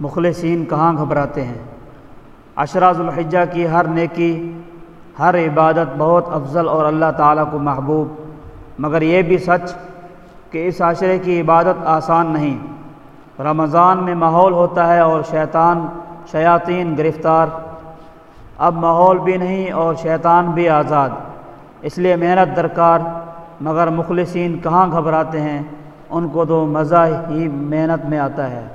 مخلصین کہاں گھبراتے ہیں؟ عشرہ الحجہ کی ہر نیکی، ہر عبادت بہت افضل اور اللہ تعالیٰ کو محبوب۔ مگر یہ بھی سچ کہ اس عشرے کی عبادت آسان نہیں۔ رمضان میں ماحول ہوتا ہے اور شیطان، شیاطین گرفتار۔ اب ماحول بھی نہیں اور شیطان بھی آزاد۔ اس لیے محنت درکار، مگر مخلصین کہاں گھبراتے ہیں؟ ان کو تو مزہ ہی محنت میں آتا ہے۔